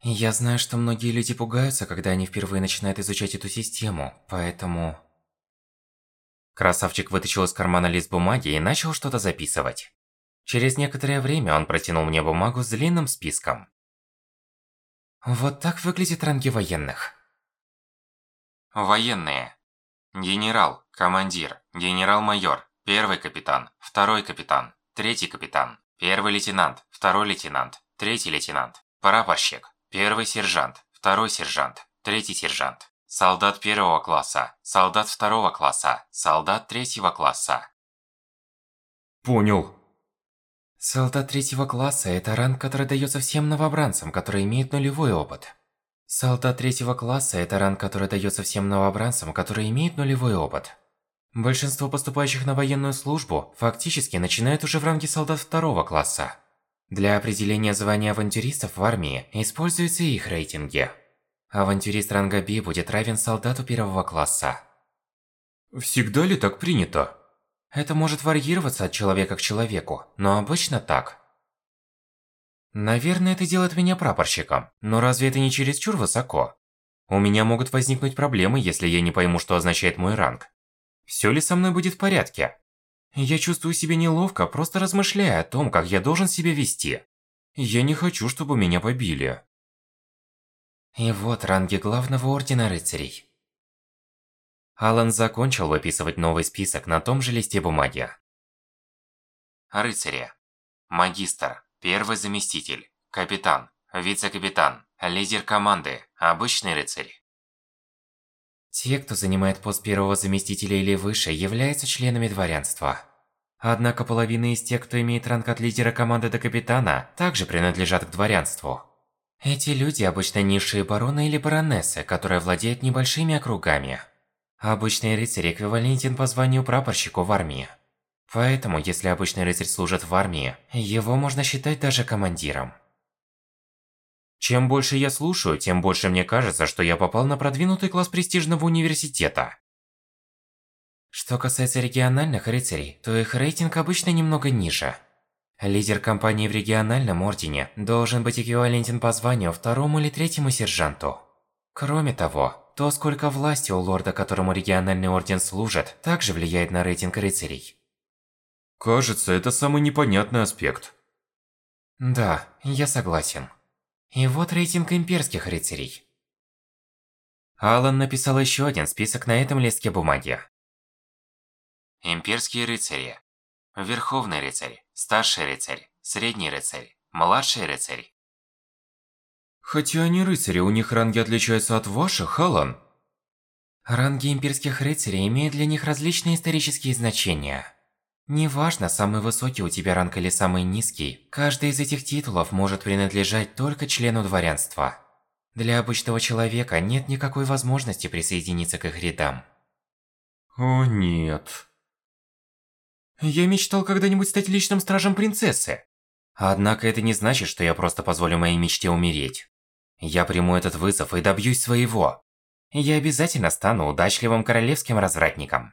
Я знаю, что многие люди пугаются, когда они впервые начинают изучать эту систему, поэтому... Красавчик вытащил из кармана лист бумаги и начал что-то записывать. Через некоторое время он протянул мне бумагу с длинным списком. Вот так выглядят ранги военных. Военные. Генерал, командир, генерал-майор, первый капитан, второй капитан, третий капитан, первый лейтенант, второй лейтенант, третий лейтенант, прапорщик, первый сержант, второй сержант, третий сержант, Солдат первого класса, солдат второго класса, солдат третьего класса. Понял. Солдат третьего класса – это ранг, который дается всем новобранцам, которые имеют нулевой опыт. Солдат третьего класса – это ранг, который дается всем новобранцам, которые имеют нулевой опыт. Большинство поступающих на военную службу фактически начинают уже в ранге солдат второго класса. Для определения звания авантюристов в армии используются их рейтинги. Авантюрист ранга Би будет равен солдату первого класса. Всегда ли так принято? Это может варьироваться от человека к человеку, но обычно так. Наверное, это делает меня прапорщиком, но разве это не чересчур высоко? У меня могут возникнуть проблемы, если я не пойму, что означает мой ранг. Всё ли со мной будет в порядке? Я чувствую себя неловко, просто размышляя о том, как я должен себя вести. Я не хочу, чтобы меня побили. И вот ранги главного ордена рыцарей. Алан закончил выписывать новый список на том же листе бумаги. Рыцари. Магистр. Первый заместитель. Капитан. Вице-капитан. Лидер команды. Обычный рыцарь. Те, кто занимает пост первого заместителя или выше, являются членами дворянства. Однако половина из тех, кто имеет ранг от лидера команды до капитана, также принадлежат к дворянству. Эти люди обычно низшие бароны или баронессы, которые владеют небольшими округами. Обычный рыцарь эквивалентен по званию прапорщику в армии. Поэтому, если обычный рыцарь служит в армии, его можно считать даже командиром. Чем больше я слушаю, тем больше мне кажется, что я попал на продвинутый класс престижного университета. Что касается региональных рыцарей, то их рейтинг обычно немного ниже. Лидер компании в региональном ордене должен быть эквивалентен по званию второму или третьему сержанту. Кроме того, то, сколько власти у лорда, которому региональный орден служит, также влияет на рейтинг рыцарей. Кажется, это самый непонятный аспект. Да, я согласен. И вот рейтинг имперских рыцарей. Алан написал еще один список на этом листке бумаги. Имперские рыцари. Верховный рыцарь, старший рыцарь, средний рыцарь, младший рыцарь. Хотя они рыцари, у них ранги отличаются от ваших, Алан. Ранги имперских рыцарей имеют для них различные исторические значения. Неважно, самый высокий у тебя ранг или самый низкий, каждый из этих титулов может принадлежать только члену дворянства. Для обычного человека нет никакой возможности присоединиться к их рядам. О нет. Я мечтал когда-нибудь стать личным стражем принцессы. Однако это не значит, что я просто позволю моей мечте умереть. Я приму этот вызов и добьюсь своего. Я обязательно стану удачливым королевским развратником.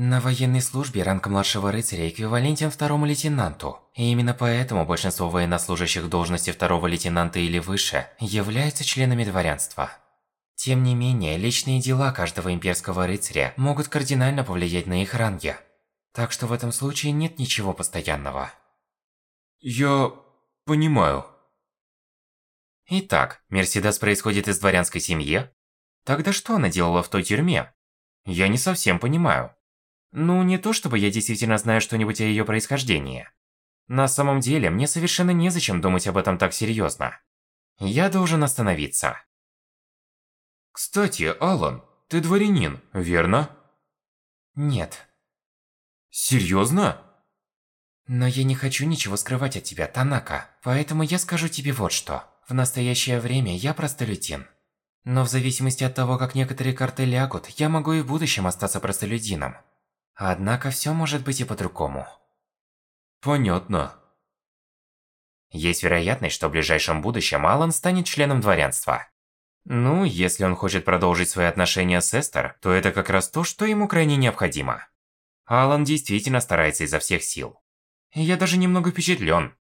На военной службе ранг младшего рыцаря эквивалентен второму лейтенанту. И именно поэтому большинство военнослужащих должности второго лейтенанта или выше являются членами дворянства. Тем не менее, личные дела каждого имперского рыцаря могут кардинально повлиять на их ранги. Так что в этом случае нет ничего постоянного. Я... понимаю. Итак, Мерседес происходит из дворянской семьи? Тогда что она делала в той тюрьме? Я не совсем понимаю. Ну, не то чтобы я действительно знаю что-нибудь о её происхождении. На самом деле, мне совершенно незачем думать об этом так серьёзно. Я должен остановиться. Кстати, Алан, ты дворянин, верно? Нет. Серьезно? Но я не хочу ничего скрывать от тебя, Танака. Поэтому я скажу тебе вот что. В настоящее время я простолюдин. Но в зависимости от того, как некоторые карты лягут, я могу и в будущем остаться простолюдином. Однако все может быть и по-другому. Понятно. Есть вероятность, что в ближайшем будущем Алан станет членом дворянства. Ну, если он хочет продолжить свои отношения с Эстер, то это как раз то, что ему крайне необходимо. Алан действительно старается изо всех сил. Я даже немного впечатлен.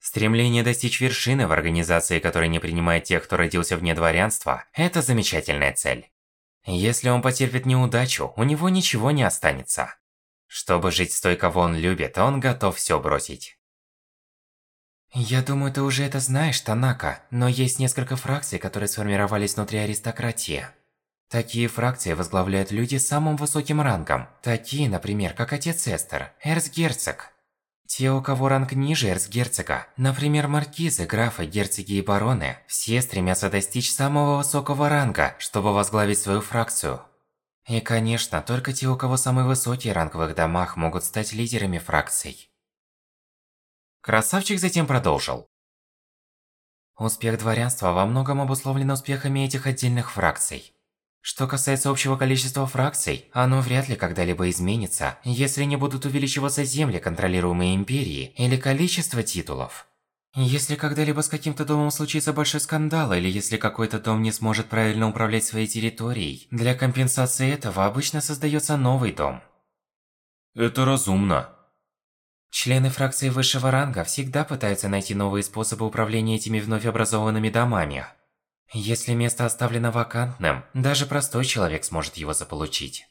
Стремление достичь вершины в организации, которая не принимает тех, кто родился вне дворянства – это замечательная цель. Если он потерпит неудачу, у него ничего не останется. Чтобы жить с той, кого он любит, он готов все бросить. Я думаю, ты уже это знаешь, Танака, но есть несколько фракций, которые сформировались внутри аристократии. Такие фракции возглавляют люди с самым высоким рангом. Такие, например, как отец Эстер, эрцгерцог. Те, у кого ранг ниже эрцгерцога, например, маркизы, графы, герцоги и бароны, все стремятся достичь самого высокого ранга, чтобы возглавить свою фракцию. И, конечно, только те, у кого самый высокий ранг в их домах, могут стать лидерами фракций. Красавчик затем продолжил. Успех дворянства во многом обусловлен успехами этих отдельных фракций. Что касается общего количества фракций, оно вряд ли когда-либо изменится, если не будут увеличиваться земли, контролируемые империей, или количество титулов. Если когда-либо с каким-то домом случится большой скандал, или если какой-то дом не сможет правильно управлять своей территорией, для компенсации этого обычно создается новый дом. Это разумно. Члены фракции высшего ранга всегда пытаются найти новые способы управления этими вновь образованными домами. Если место оставлено вакантным, даже простой человек сможет его заполучить.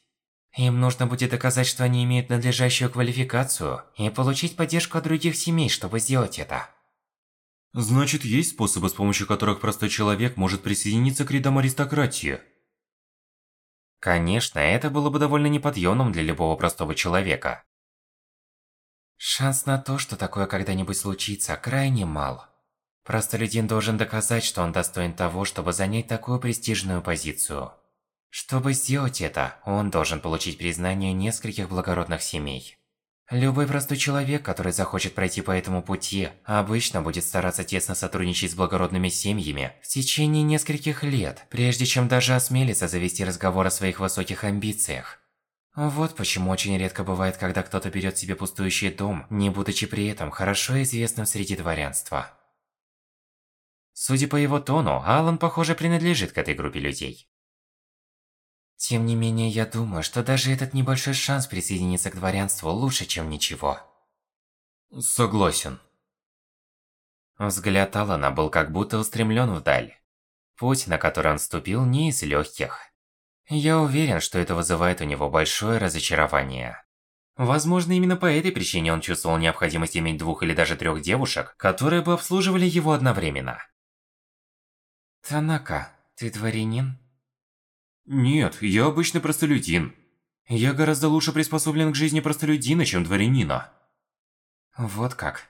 Им нужно будет доказать, что они имеют надлежащую квалификацию, и получить поддержку от других семей, чтобы сделать это. Значит, есть способы, с помощью которых простой человек может присоединиться к рядам аристократии? Конечно, это было бы довольно неподъемным для любого простого человека. Шанс на то, что такое когда-нибудь случится, крайне мал. Простолюдин должен доказать, что он достоин того, чтобы занять такую престижную позицию. Чтобы сделать это, он должен получить признание нескольких благородных семей. Любой простой человек, который захочет пройти по этому пути, обычно будет стараться тесно сотрудничать с благородными семьями в течение нескольких лет, прежде чем даже осмелиться завести разговор о своих высоких амбициях. Вот почему очень редко бывает, когда кто-то берет себе пустующий дом, не будучи при этом хорошо известным среди дворянства. Судя по его тону, Алан, похоже, принадлежит к этой группе людей. Тем не менее, я думаю, что даже этот небольшой шанс присоединиться к дворянству лучше, чем ничего. Согласен. Взгляд Алана был как будто устремлен вдаль. Путь, на который он ступил, не из легких. Я уверен, что это вызывает у него большое разочарование. Возможно, именно по этой причине он чувствовал необходимость иметь двух или даже трех девушек, которые бы обслуживали его одновременно. Танака, ты дворянин? Нет, я обычный простолюдин. Я гораздо лучше приспособлен к жизни простолюдина, чем дворянина. Вот как.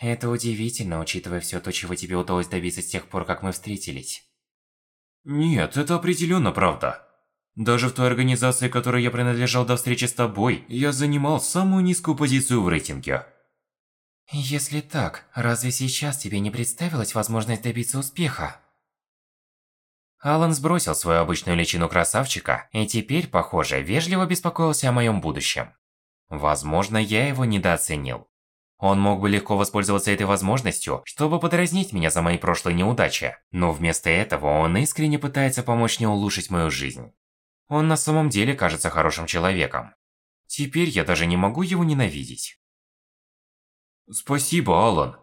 Это удивительно, учитывая все то, чего тебе удалось добиться с тех пор, как мы встретились. Нет, это определенно правда. Даже в той организации, которой я принадлежал до встречи с тобой, я занимал самую низкую позицию в рейтинге. Если так, разве сейчас тебе не представилась возможность добиться успеха? Алан сбросил свою обычную личину красавчика и теперь, похоже, вежливо беспокоился о моем будущем. Возможно, я его недооценил. Он мог бы легко воспользоваться этой возможностью, чтобы подразнить меня за мои прошлые неудачи, но вместо этого он искренне пытается помочь мне улучшить мою жизнь. Он на самом деле кажется хорошим человеком. Теперь я даже не могу его ненавидеть. Спасибо, Алан.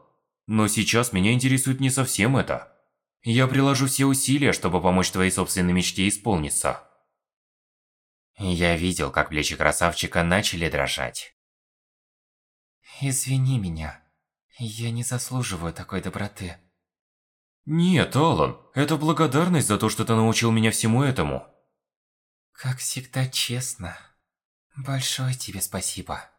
Но сейчас меня интересует не совсем это. Я приложу все усилия, чтобы помочь твоей собственной мечте исполниться. Я видел, как плечи красавчика начали дрожать. Извини меня. Я не заслуживаю такой доброты. Нет, Алан, это благодарность за то, что ты научил меня всему этому. Как всегда честно. Большое тебе спасибо.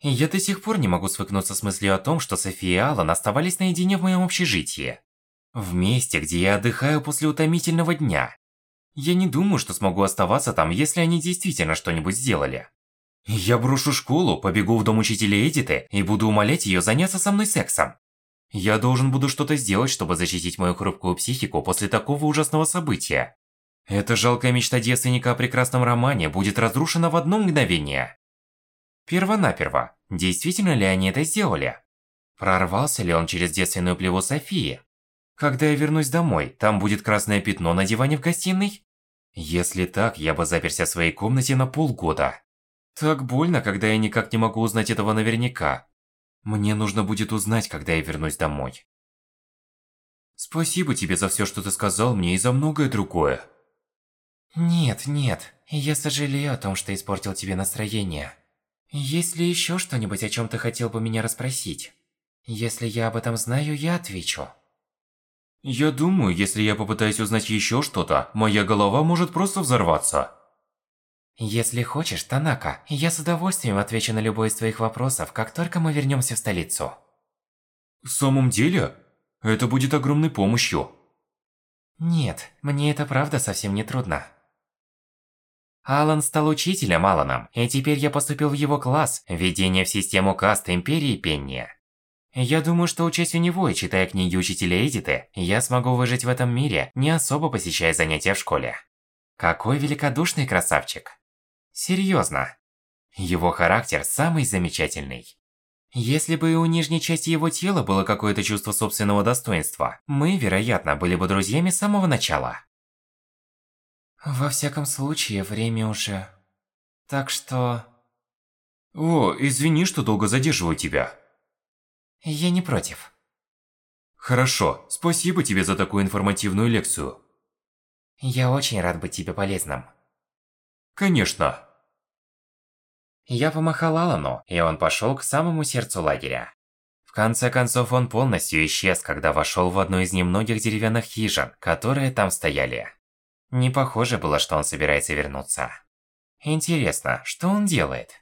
Я до сих пор не могу свыкнуться с мыслью о том, что София и Алан оставались наедине в моем общежитии. В месте, где я отдыхаю после утомительного дня. Я не думаю, что смогу оставаться там, если они действительно что-нибудь сделали. Я брошу школу, побегу в дом учителя Эдиты и буду умолять ее заняться со мной сексом. Я должен буду что-то сделать, чтобы защитить мою хрупкую психику после такого ужасного события. Эта жалкая мечта девственника о прекрасном романе будет разрушена в одно мгновение. Первонаперво, действительно ли они это сделали? Прорвался ли он через девственную плеву Софии? Когда я вернусь домой, там будет красное пятно на диване в гостиной? Если так, я бы заперся в своей комнате на полгода. Так больно, когда я никак не могу узнать этого наверняка. Мне нужно будет узнать, когда я вернусь домой. Спасибо тебе за все, что ты сказал мне и за многое другое. Нет, нет. Я сожалею о том, что испортил тебе настроение. Есть ли еще что-нибудь, о чем ты хотел бы меня расспросить? Если я об этом знаю, я отвечу. Я думаю, если я попытаюсь узнать еще что-то, моя голова может просто взорваться. Если хочешь, Танака, я с удовольствием отвечу на любой из твоих вопросов, как только мы вернемся в столицу. В самом деле? Это будет огромной помощью. Нет, мне это правда совсем не трудно. Алан стал учителем Аланом, и теперь я поступил в его класс, введение в систему каст Империи Пенни. Я думаю, что учась у него и читая книги учителя Эдиты, я смогу выжить в этом мире, не особо посещая занятия в школе. Какой великодушный красавчик. Серьезно. Его характер самый замечательный. Если бы и у нижней части его тела было какое-то чувство собственного достоинства, мы, вероятно, были бы друзьями с самого начала. Во всяком случае, время уже... Так что... О, извини, что долго задерживаю тебя. Я не против. Хорошо, спасибо тебе за такую информативную лекцию. Я очень рад быть тебе полезным. Конечно. Я помахал Алану, и он пошел к самому сердцу лагеря. В конце концов, он полностью исчез, когда вошел в одну из немногих деревянных хижин, которые там стояли. Не похоже было, что он собирается вернуться. Интересно, что он делает?